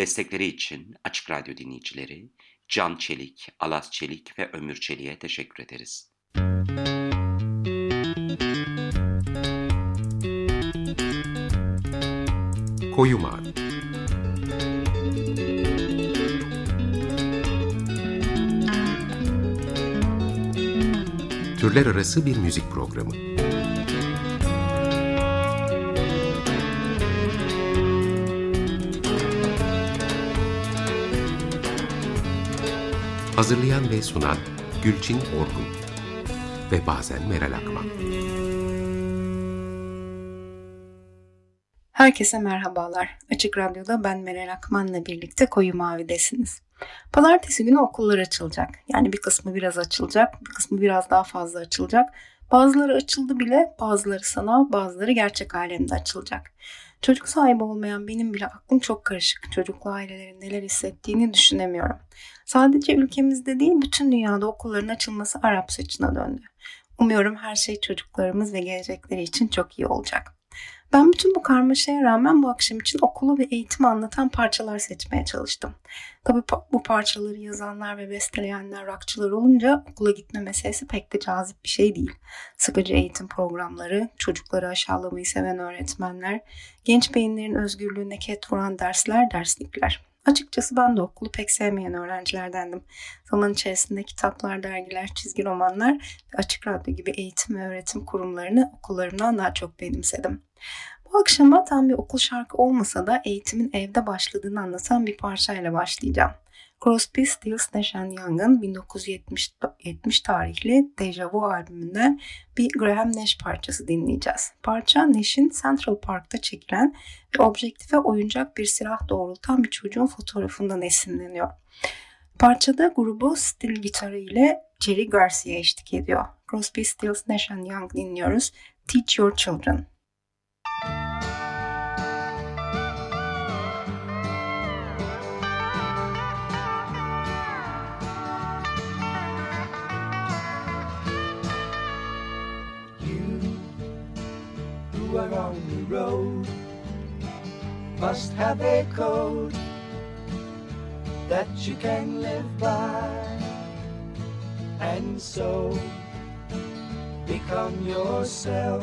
Destekleri için Açık Radyo dinleyicileri Can Çelik, Alas Çelik ve Ömür Çelik'e teşekkür ederiz. Koyu Mavi Türler Arası bir müzik programı. Hazırlayan ve sunan Gülçin Orgun ve bazen Meral Akman. Herkese merhabalar. Açık Radyo'da ben Meral Akman'la birlikte Koyu Mavi'desiniz. Pazartesi günü okullar açılacak. Yani bir kısmı biraz açılacak, bir kısmı biraz daha fazla açılacak. Bazıları açıldı bile, bazıları sanal, bazıları gerçek alemde açılacak. Çocuk sahibi olmayan benim bile aklım çok karışık. Çocuklu ailelerin neler hissettiğini düşünemiyorum. Sadece ülkemizde değil bütün dünyada okulların açılması Arap saçına döndü. Umuyorum her şey çocuklarımız ve gelecekleri için çok iyi olacak. Ben bütün bu karmaşaya rağmen bu akşam için okulu ve eğitimi anlatan parçalar seçmeye çalıştım. Tabii bu parçaları yazanlar ve besteleyenler rockçılar olunca okula gitme meselesi pek de cazip bir şey değil. Sıkıcı eğitim programları, çocukları aşağılamayı seven öğretmenler, genç beyinlerin özgürlüğüne ket vuran dersler, derslikler. Açıkçası ben de okulu pek sevmeyen öğrencilerdendim. Zaman içerisinde kitaplar, dergiler, çizgi romanlar ve açık radyo gibi eğitim ve öğretim kurumlarını okullarımdan daha çok benimsedim. Bu akşama tam bir okul şarkı olmasa da eğitimin evde başladığını anlatan bir parçayla başlayacağım. Crosby, Stills, Nash Young'ın 1970 tarihli Deja Vu albümünden bir Graham Nash parçası dinleyeceğiz. Parça Nash'in Central Park'ta çekilen ve objektife oyuncak bir silah doğrultan bir çocuğun fotoğrafından esinleniyor. Parçada grubu stil gitarı ile Jerry Garcia eşlik ediyor. Crosby, Stills, Nash Young dinliyoruz. Teach Your Children. Are on the road must have a code that you can live by. And so become yourself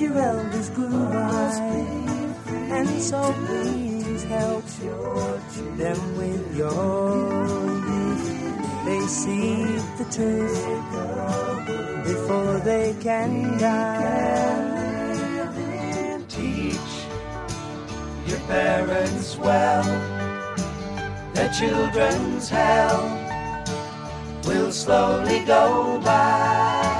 Your elders grew by, and so please help them with your youth. They see the truth before they can die. Teach your parents well, their children's hell will slowly go by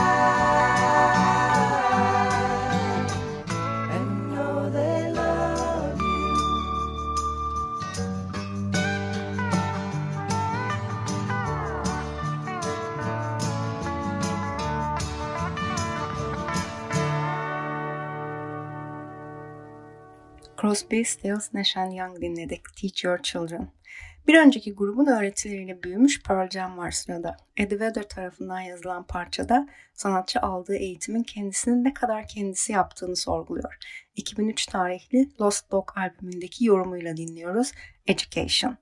Crosby, Stills, Nash Young dinledik. Teach Your Children. Bir önceki grubun öğretileriyle büyümüş Pearl Jam var sırada. Eddie Vedder tarafından yazılan parçada sanatçı aldığı eğitimin kendisinin ne kadar kendisi yaptığını sorguluyor. 2003 tarihli Lost Dog albümündeki yorumuyla dinliyoruz Education.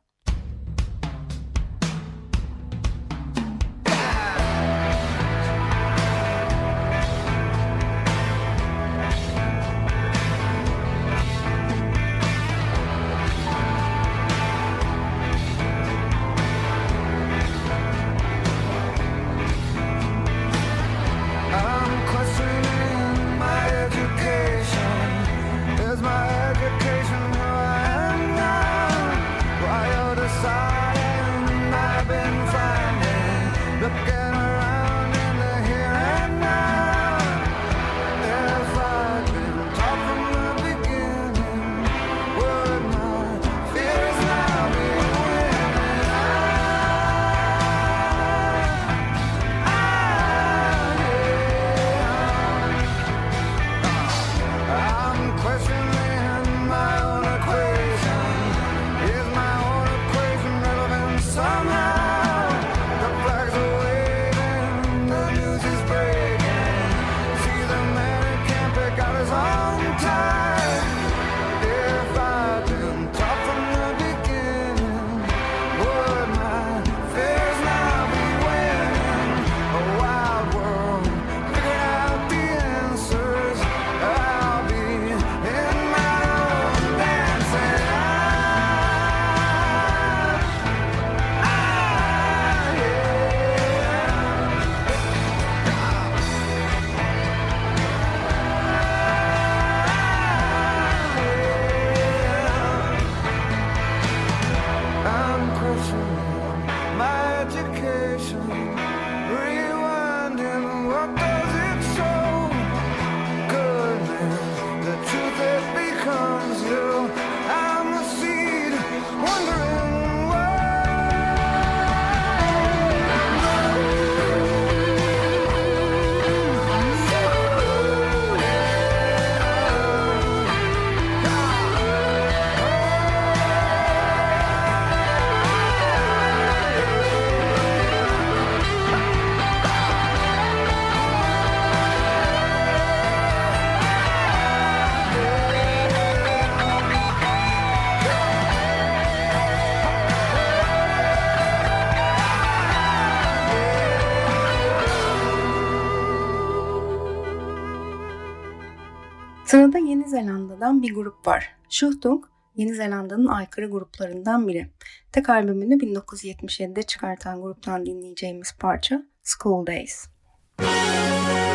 Sırada Yeni Zelanda'dan bir grup var. Shutung, Yeni Zelanda'nın aykırı gruplarından biri. Tek albümünü 1977'de çıkartan gruptan dinleyeceğimiz parça School Days. Müzik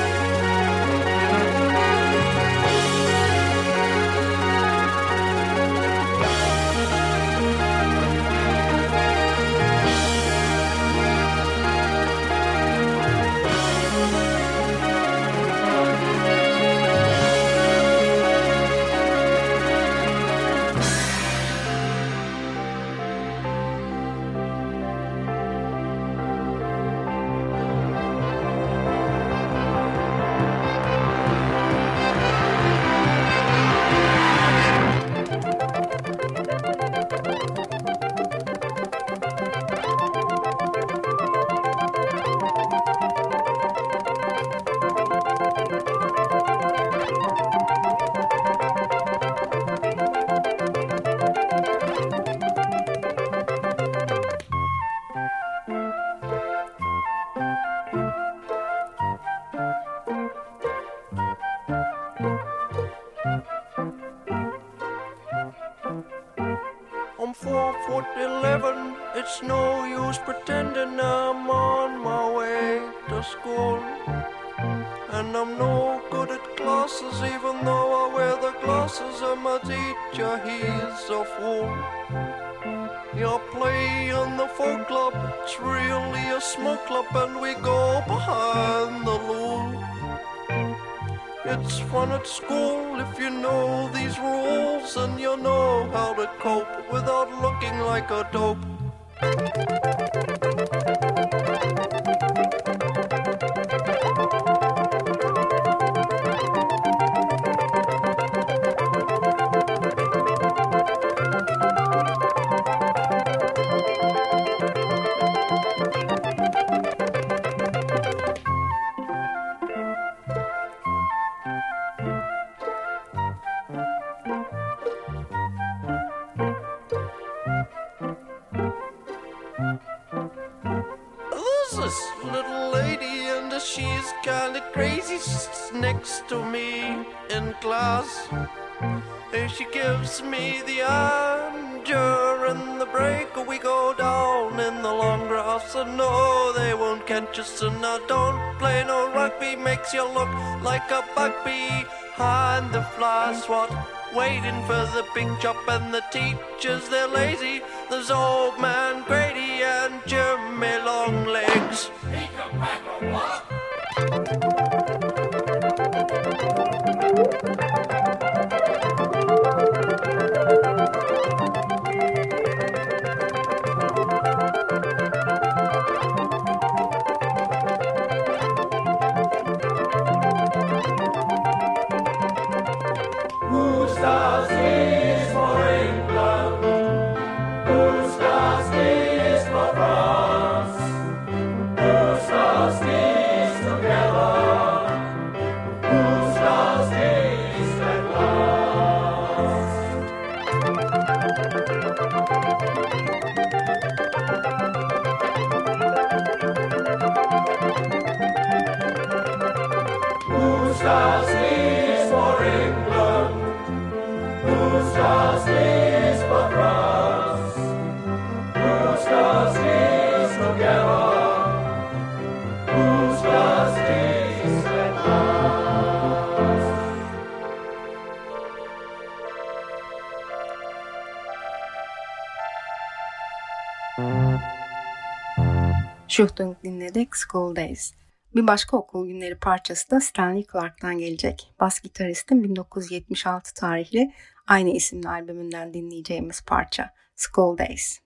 glasses, even though I wear the glasses, and my teacher, he's a fool. You play in the folk club, it's really a smoke club, and we go behind the loo. It's fun at school if you know these rules and you know how to cope without looking like a dope. Gives me the hand during the break. We go down in the long grass, and no, they won't catch us. And I don't play no rugby, makes you look like a bug behind the fly swat. Waiting for the big chop, and the teachers, they're lazy. There's old man Grady and Jimmy Longlegs. He can pack a what? Schuchtung dinledik School Days. Bir başka okul günleri parçası da Stanley Clark'tan gelecek. Bas gitaristin 1976 tarihli aynı isimli albümünden dinleyeceğimiz parça School Days.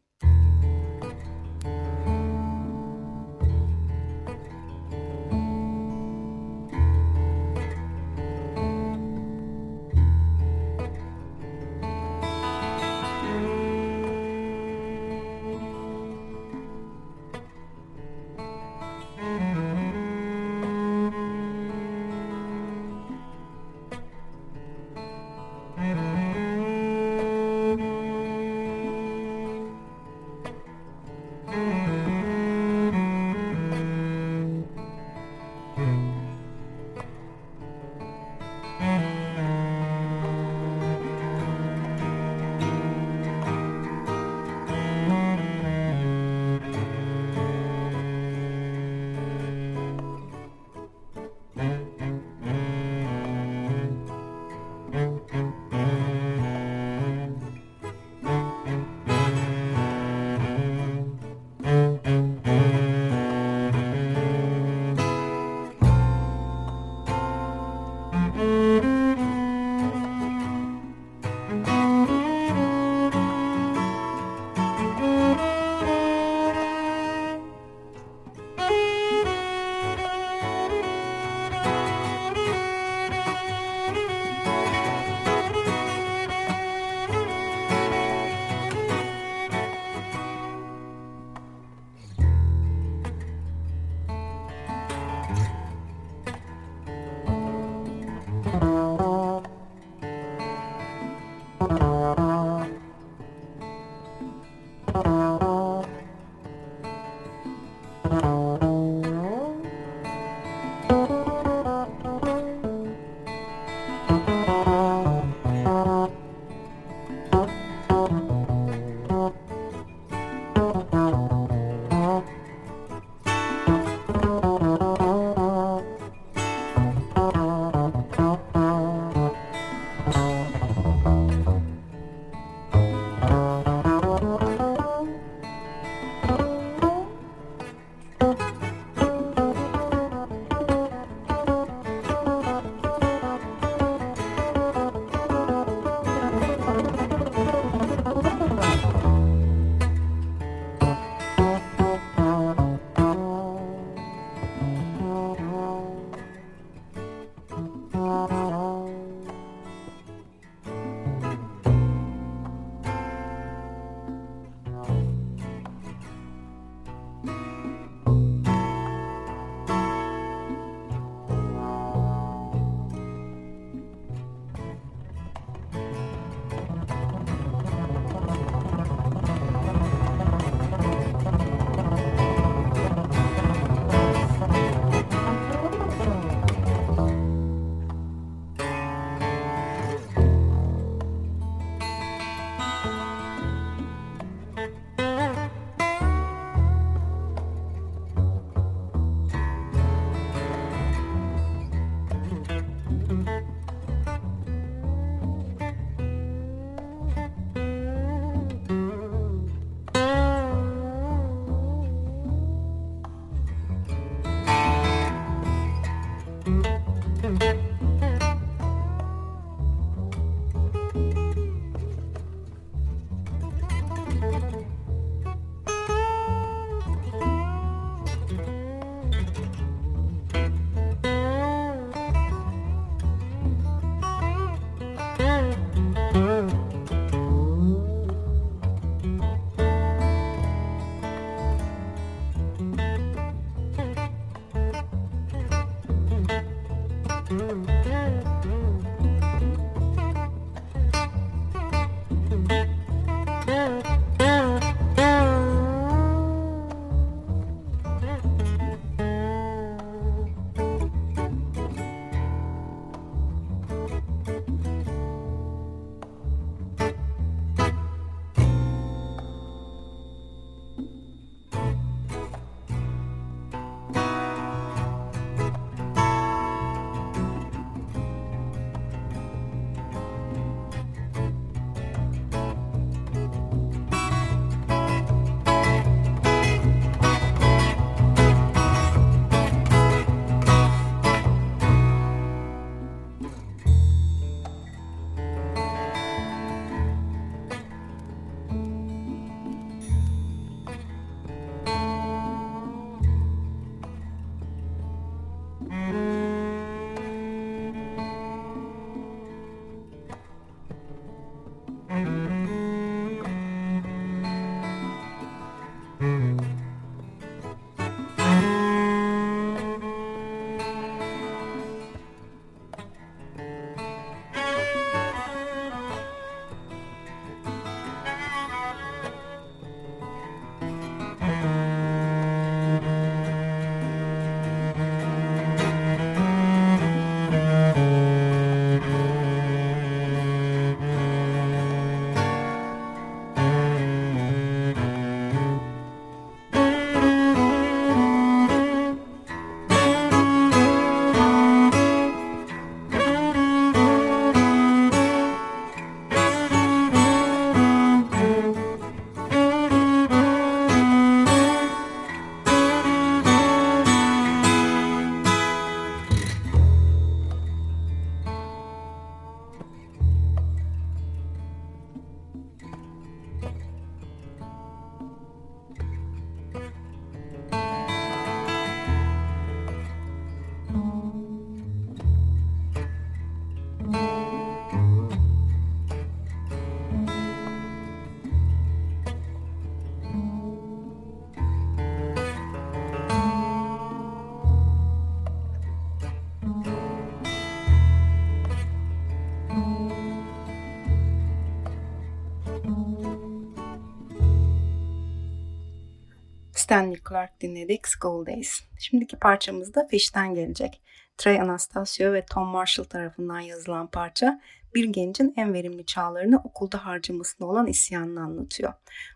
Stanley Clark dinledik School Days. Şimdiki parçamız da Fish'ten gelecek. Trey Anastasio ve Tom Marshall tarafından yazılan parça bir gencin en verimli çağlarını okulda harcamasına olan isyanını anlatıyor.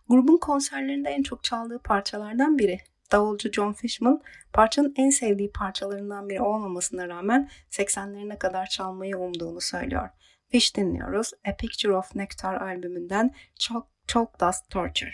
Grubun konserlerinde en çok çaldığı parçalardan biri. Davulcu John Fishman parçanın en sevdiği parçalarından biri olmamasına rağmen 80'lerine kadar çalmayı umduğunu söylüyor. Fish dinliyoruz. A Picture of Nectar albümünden Chalk, Chalk Dust Torture.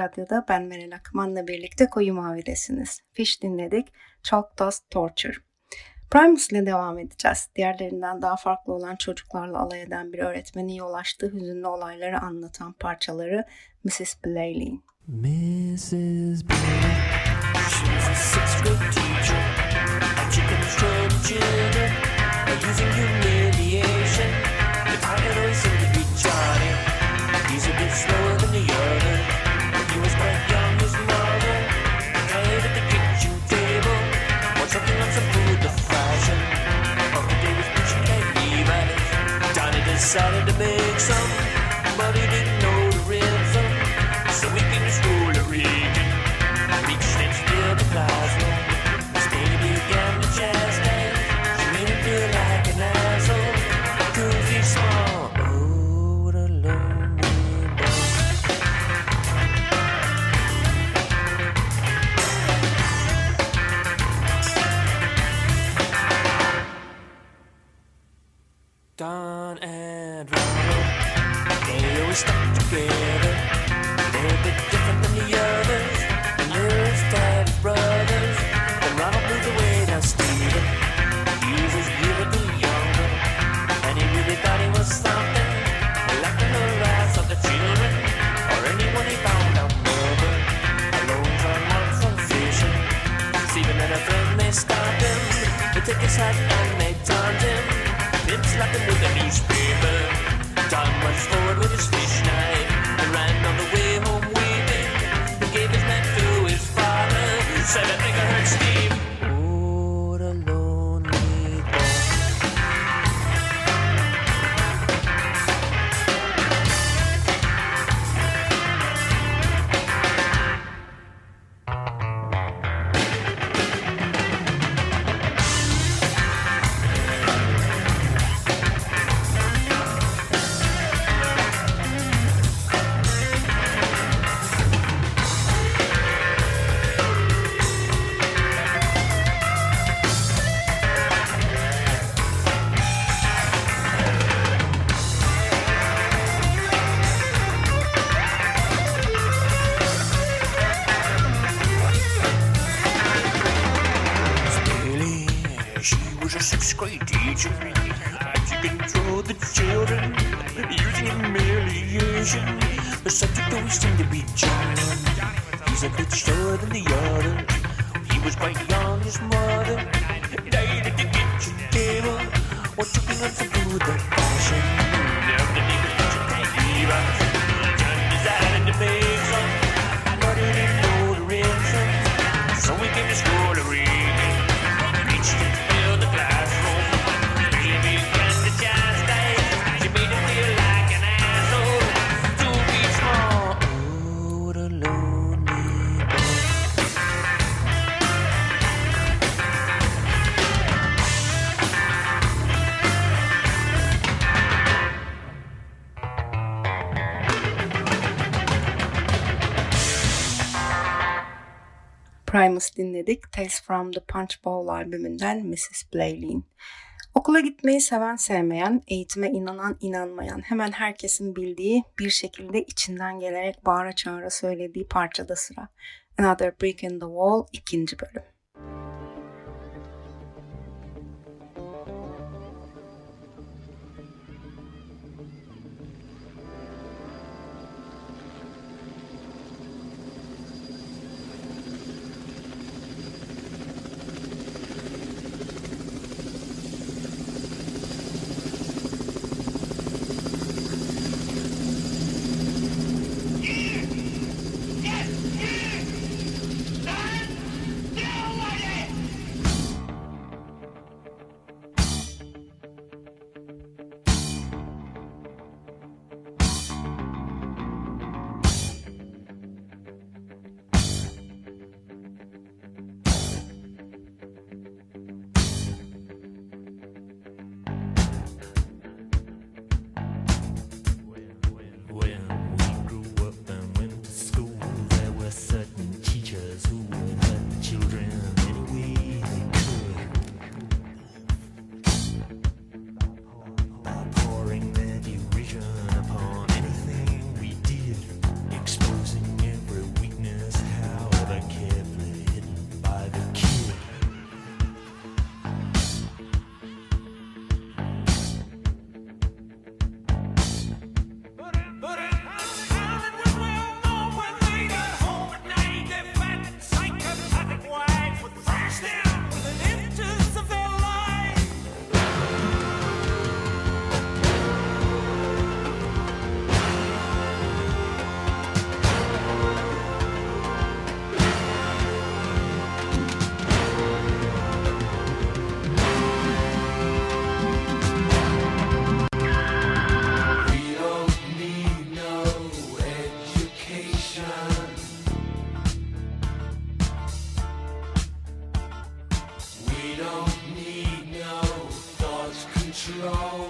Radyo'da ben Meral Akman'la birlikte Koyu Mavi'desiniz. Fish dinledik, Chalk Dust Torture. Primus ile devam edeceğiz. Diğerlerinden daha farklı olan çocuklarla alay eden bir öğretmenin yol açtığı hüzünlü olayları anlatan parçaları Mrs. Blayley. Mrs. Blayley, she was a sixth grade teacher. And she controlled children by using humiliation. The target always seemed to be Johnny. He's a bit slower decided to make some, but Don and Ronald, they always stuck together. They're a bit different than the others, and they're brothers. Then Ronald moved away, now Steven, he was his year or two younger, and he really thought he was something. Like the harass of the children, or anyone he found out murder. Alone on one from fishing. Steven and a friend, they stopped him. They took his hat and slapping with a newspaper. time runs forward with his face. The subject always seemed to be John. He's a bit slower than the others. He was quite young, his mother died at the kitchen table while choking on some food that fashion. Now the neighbors kitchen tank Levi's. John decided to make some, but he didn't ransom. So we came to school Primus dinledik. Tales from the Punch Bowl albümünden Mrs. Blayley'in. Okula gitmeyi seven sevmeyen, eğitime inanan inanmayan, hemen herkesin bildiği bir şekilde içinden gelerek bağıra çağıra söylediği parçada sıra. Another Brick in the Wall ikinci bölüm. wrong.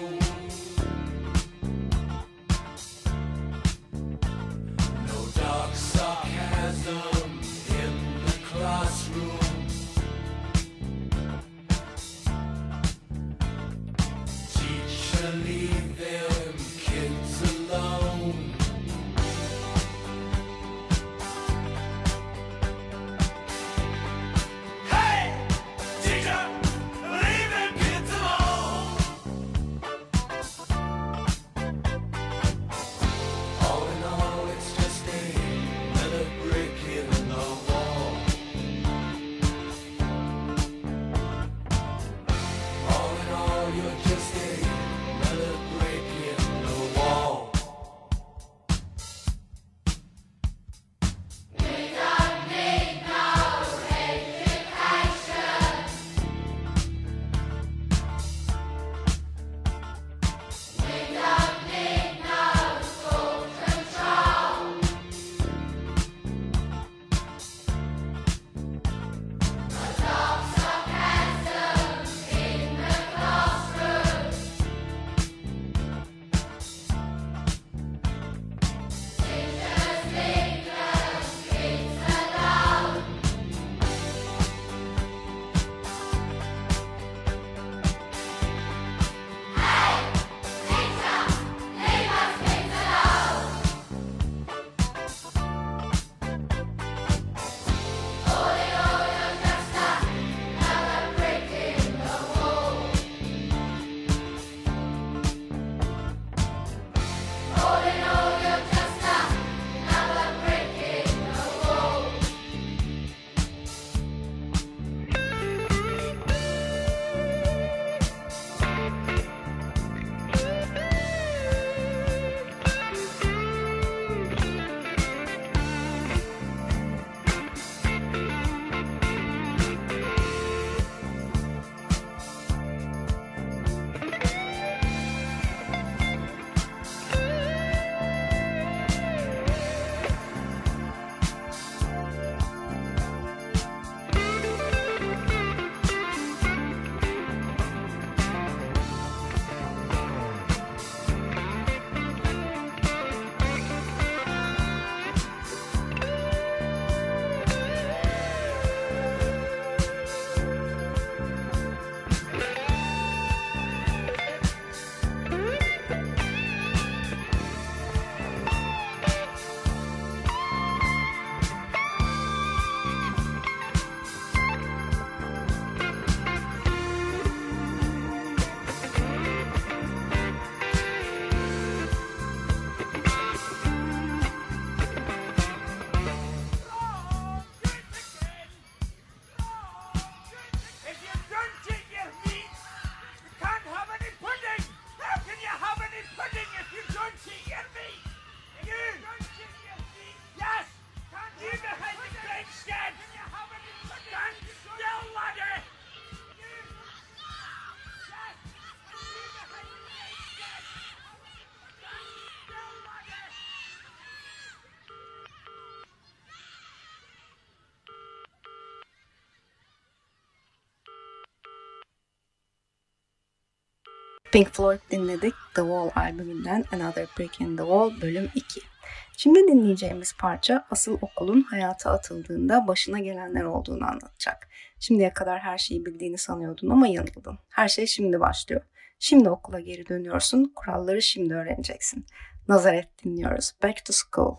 Pink Floyd dinledik The Wall albümünden Another Brick in the Wall bölüm 2. Şimdi dinleyeceğimiz parça asıl okulun hayata atıldığında başına gelenler olduğunu anlatacak. Şimdiye kadar her şeyi bildiğini sanıyordun ama yanıldın. Her şey şimdi başlıyor. Şimdi okula geri dönüyorsun, kuralları şimdi öğreneceksin. Nazaret dinliyoruz. Back to School.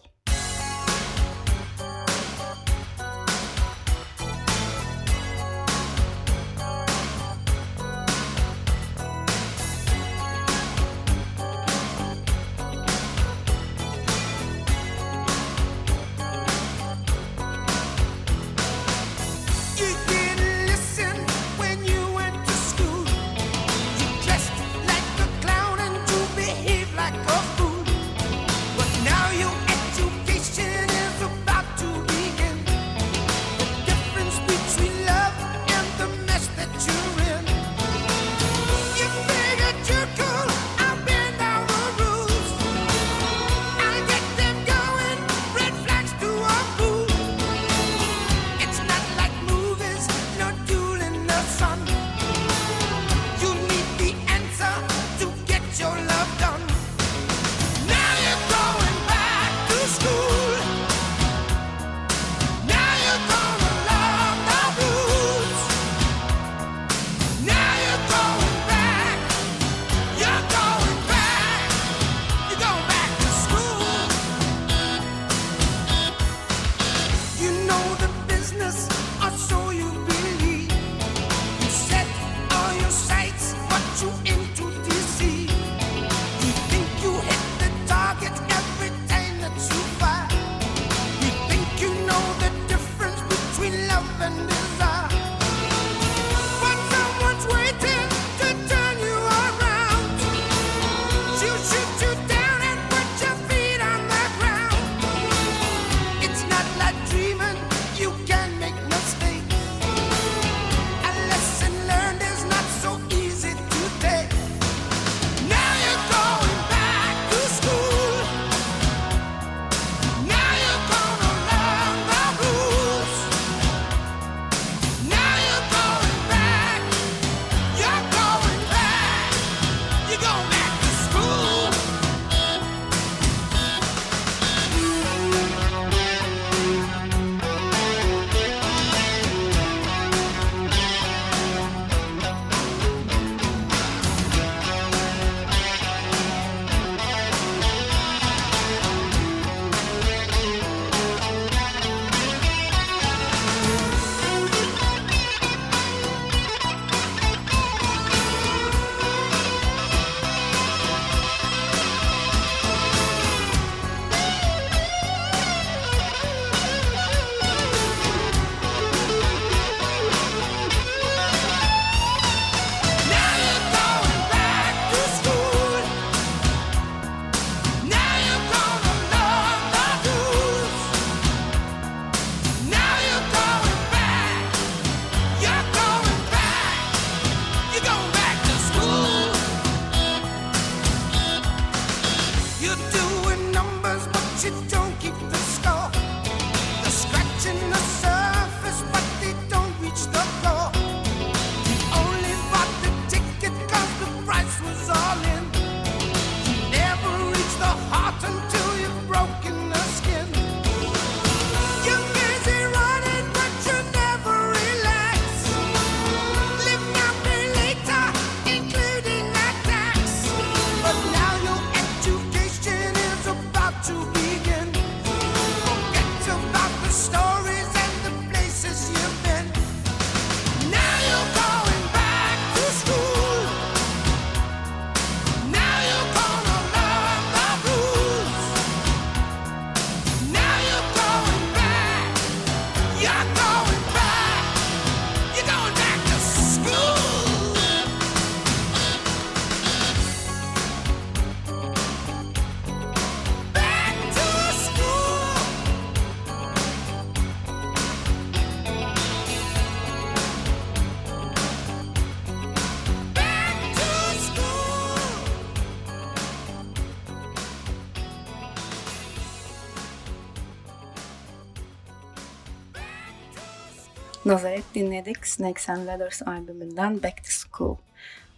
Dinledik Snakes and Ladders albümünden Back to School.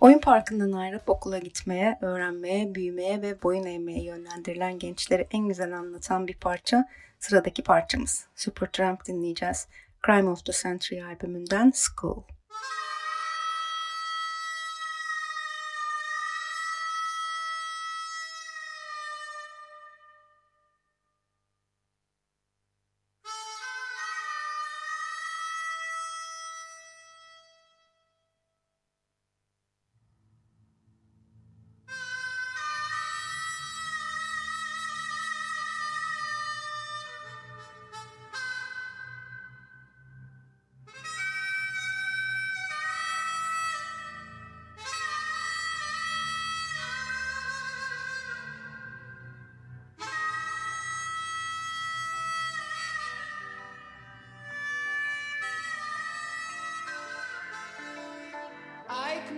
Oyun parkından ayrılıp okula gitmeye, öğrenmeye, büyümeye ve boyun eğmeye yönlendirilen gençleri en güzel anlatan bir parça sıradaki parçamız. Supertramp dinleyeceğiz. Crime of the Century albümünden School.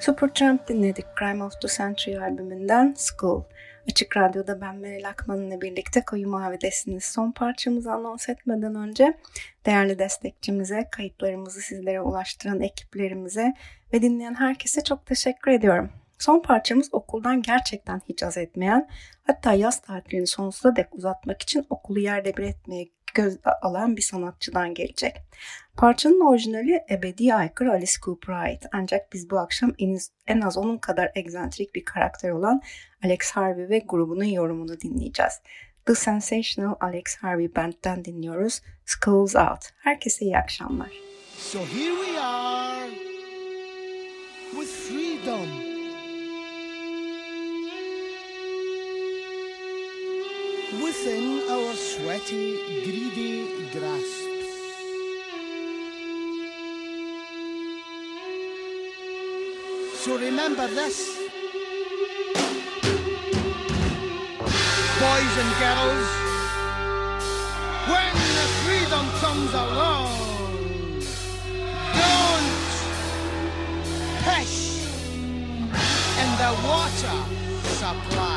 Supertramp dinledik Crime of the Century albümünden School. Açık Radyo'da ben Meral Akman'la birlikte Koyu Mavi'desiniz. Son parçamızı anons etmeden önce değerli destekçimize, kayıtlarımızı sizlere ulaştıran ekiplerimize ve dinleyen herkese çok teşekkür ediyorum. Son parçamız okuldan gerçekten hiç az etmeyen, hatta yaz tatilini sonsuza dek uzatmak için okulu yerde bir etmeye göz alan bir sanatçıdan gelecek. Parçanın orijinali ebedi aykırı Alice Cooper'a ait ancak biz bu akşam en az, onun kadar egzantrik bir karakter olan Alex Harvey ve grubunun yorumunu dinleyeceğiz. The Sensational Alex Harvey Band'den dinliyoruz. Schools Out. Herkese iyi akşamlar. So here we are with freedom. Within our sweaty, greedy grasps. So remember this. Boys and girls, when the freedom comes along, don't piss in the water supply.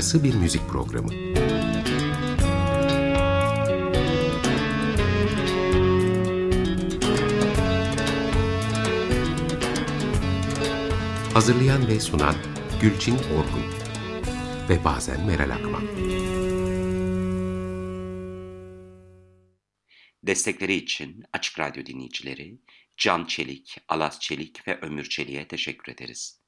Arası bir müzik programı. Hazırlayan ve sunan Gülçin Orgun ve bazen Meral Akman. Destekleri için Açık Radyo dinleyicileri Can Çelik, Alas Çelik ve Ömür Çelik'e teşekkür ederiz.